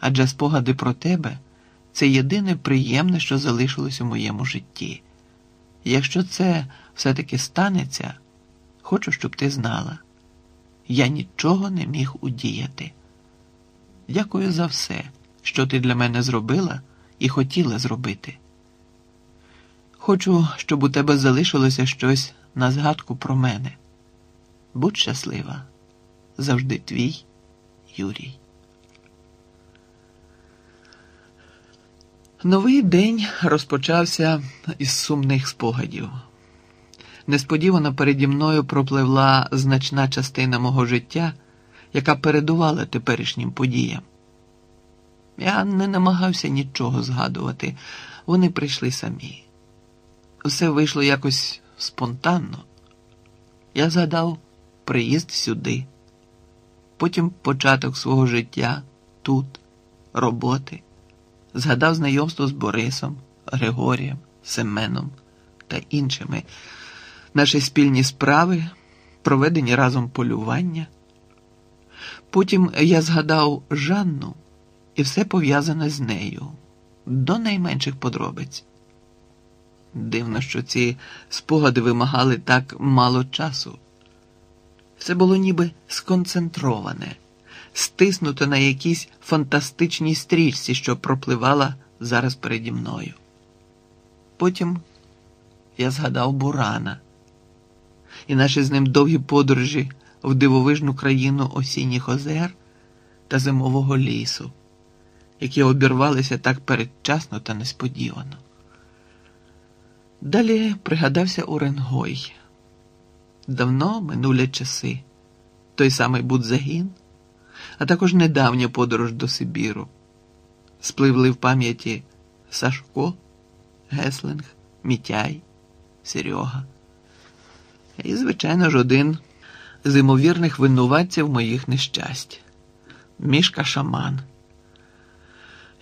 адже спогади про тебе це єдине приємне, що залишилось у моєму житті. Якщо це все-таки станеться, хочу, щоб ти знала, я нічого не міг удіяти. Дякую за все, що ти для мене зробила і хотіла зробити. Хочу, щоб у тебе залишилося щось на згадку про мене. Будь щаслива, завжди твій Юрій. Новий день розпочався із сумних спогадів. Несподівано переді мною пропливла значна частина мого життя, яка передувала теперішнім подіям. Я не намагався нічого згадувати, вони прийшли самі. Все вийшло якось спонтанно. Я згадав приїзд сюди, потім початок свого життя тут, роботи, згадав знайомство з Борисом, Григорієм, Семеном та іншими, наші спільні справи, проведені разом полювання. Потім я згадав Жанну і все пов'язане з нею до найменших подробиць. Дивно, що ці спогади вимагали так мало часу. Все було ніби сконцентроване, стиснуте на якійсь фантастичній стрічці, що пропливала зараз переді мною. Потім я згадав Бурана і наші з ним довгі подорожі в дивовижну країну осінніх озер та зимового лісу, які обірвалися так передчасно та несподівано. Далі пригадався Уренгой. Давно минулі часи, той самий Будзагін, а також недавня подорож до Сибіру. Спливли в пам'яті Сашко, Геслинг, Мітяй, Серега. І, звичайно ж, один з імовірних винуватців моїх нещасть мішка Шаман,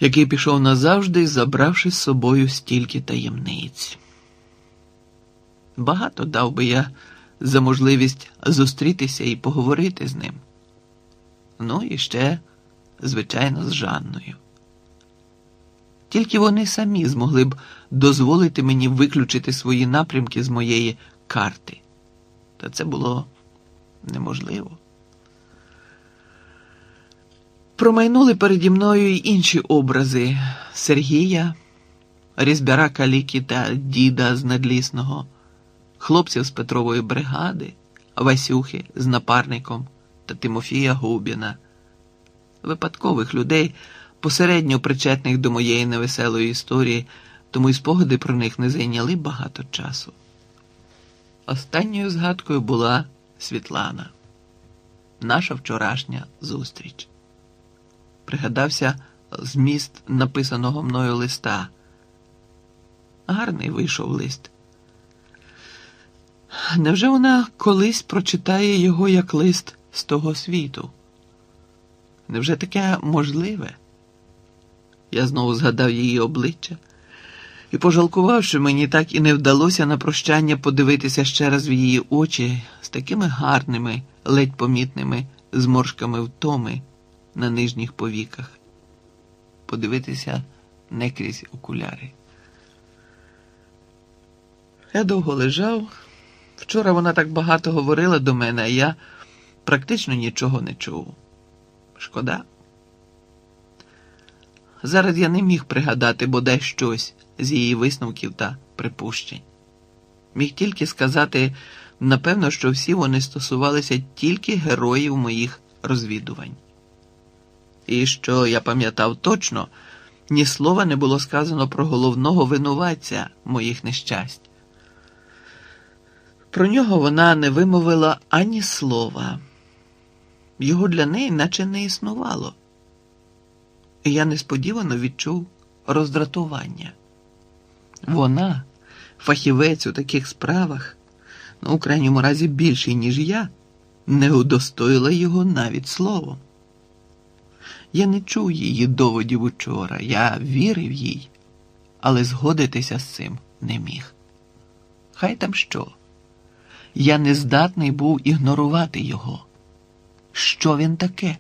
який пішов назавжди, забравши з собою стільки таємниць. Багато дав би я за можливість зустрітися і поговорити з ним. Ну і ще, звичайно, з Жанною. Тільки вони самі змогли б дозволити мені виключити свої напрямки з моєї карти. Та це було неможливо. Промайнули переді мною й інші образи Сергія, Різбяра Каліки та Діда з Надлісного хлопців з Петрової бригади, Васюхи з напарником та Тимофія Губіна, випадкових людей, посередньо причетних до моєї невеселої історії, тому й спогади про них не зайняли багато часу. Останньою згадкою була Світлана, наша вчорашня зустріч. Пригадався зміст написаного мною листа. Гарний вийшов лист. Невже вона колись прочитає його як лист з того світу? Невже таке можливе? Я знову згадав її обличчя і пожалкував, що мені так і не вдалося на прощання подивитися ще раз в її очі з такими гарними, ледь помітними зморшками втоми на нижніх повіках. Подивитися не крізь окуляри. Я довго лежав. Вчора вона так багато говорила до мене, а я практично нічого не чув. Шкода. Зараз я не міг пригадати бодай щось з її висновків та припущень. Міг тільки сказати, напевно, що всі вони стосувалися тільки героїв моїх розвідувань. І що я пам'ятав точно, ні слова не було сказано про головного винуватця моїх нещасть. Про нього вона не вимовила ані слова. Його для неї наче не існувало. Я несподівано відчув роздратування. Вона, фахівець у таких справах, ну, у крайньому разі більший, ніж я, не удостоїла його навіть словом. Я не чув її доводів учора, я вірив їй, але згодитися з цим не міг. Хай там що я не здатний був ігнорувати його. Що він таке?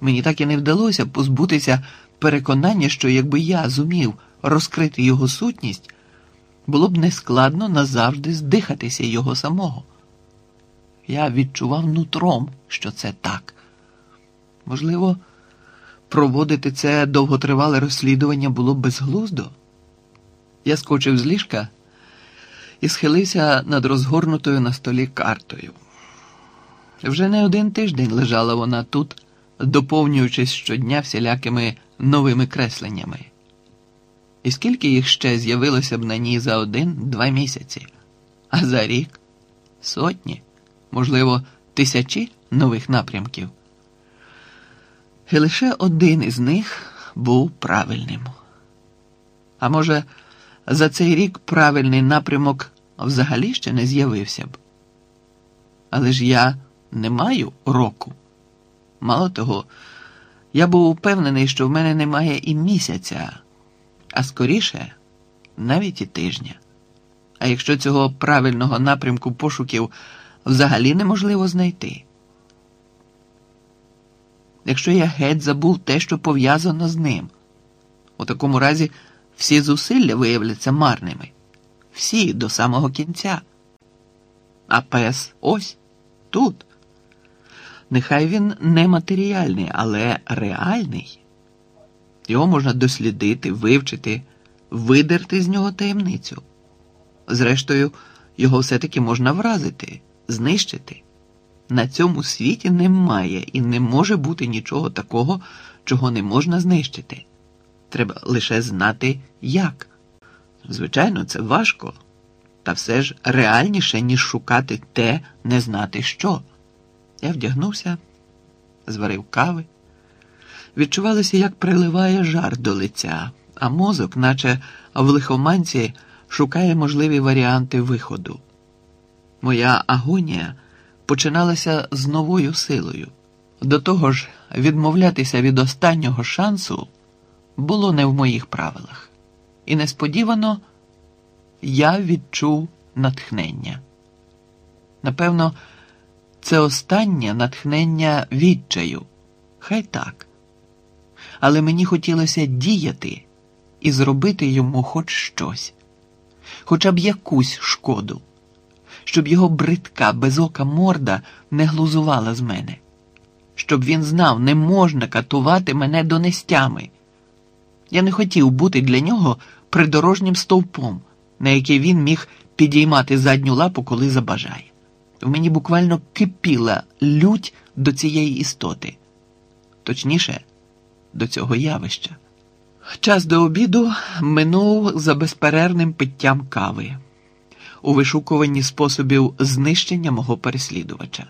Мені так і не вдалося позбутися переконання, що якби я зумів розкрити його сутність, було б нескладно назавжди здихатися його самого. Я відчував нутром, що це так. Можливо, проводити це довготривале розслідування було б безглуздо. Я скочив з ліжка і схилився над розгорнутою на столі картою. Вже не один тиждень лежала вона тут, доповнюючись щодня всілякими новими кресленнями. І скільки їх ще з'явилося б на ній за один-два місяці, а за рік сотні, можливо, тисячі нових напрямків. І лише один із них був правильним. А може, за цей рік правильний напрямок взагалі ще не з'явився б. Але ж я не маю року. Мало того, я був упевнений, що в мене немає і місяця, а скоріше навіть і тижня. А якщо цього правильного напрямку пошуків взагалі неможливо знайти. Якщо я геть забув те, що пов'язано з ним, у такому разі всі зусилля виявляться марними, всі до самого кінця. А пес ось тут. Нехай він не матеріальний, але реальний. Його можна дослідити, вивчити, видерти з нього таємницю. Зрештою, його все-таки можна вразити, знищити. На цьому світі немає і не може бути нічого такого, чого не можна знищити. Треба лише знати, як. Звичайно, це важко, та все ж реальніше, ніж шукати те, не знати що. Я вдягнувся, зварив кави. Відчувалося, як приливає жар до лиця, а мозок, наче в лихоманці, шукає можливі варіанти виходу. Моя агонія починалася з новою силою. До того ж, відмовлятися від останнього шансу було не в моїх правилах. І несподівано я відчув натхнення. Напевно, це останнє натхнення відчаю. Хай так. Але мені хотілося діяти і зробити йому хоч щось, хоча б якусь шкоду, щоб його бридка, безока морда не глузувала з мене, щоб він знав, не можна катувати мене донестями. Я не хотів бути для нього придорожнім стовпом, на який він міг підіймати задню лапу, коли забажає. В мені буквально кипіла лють до цієї істоти, точніше, до цього явища. Час до обіду минув за безперервним питтям кави у вишукуванні способів знищення мого переслідувача.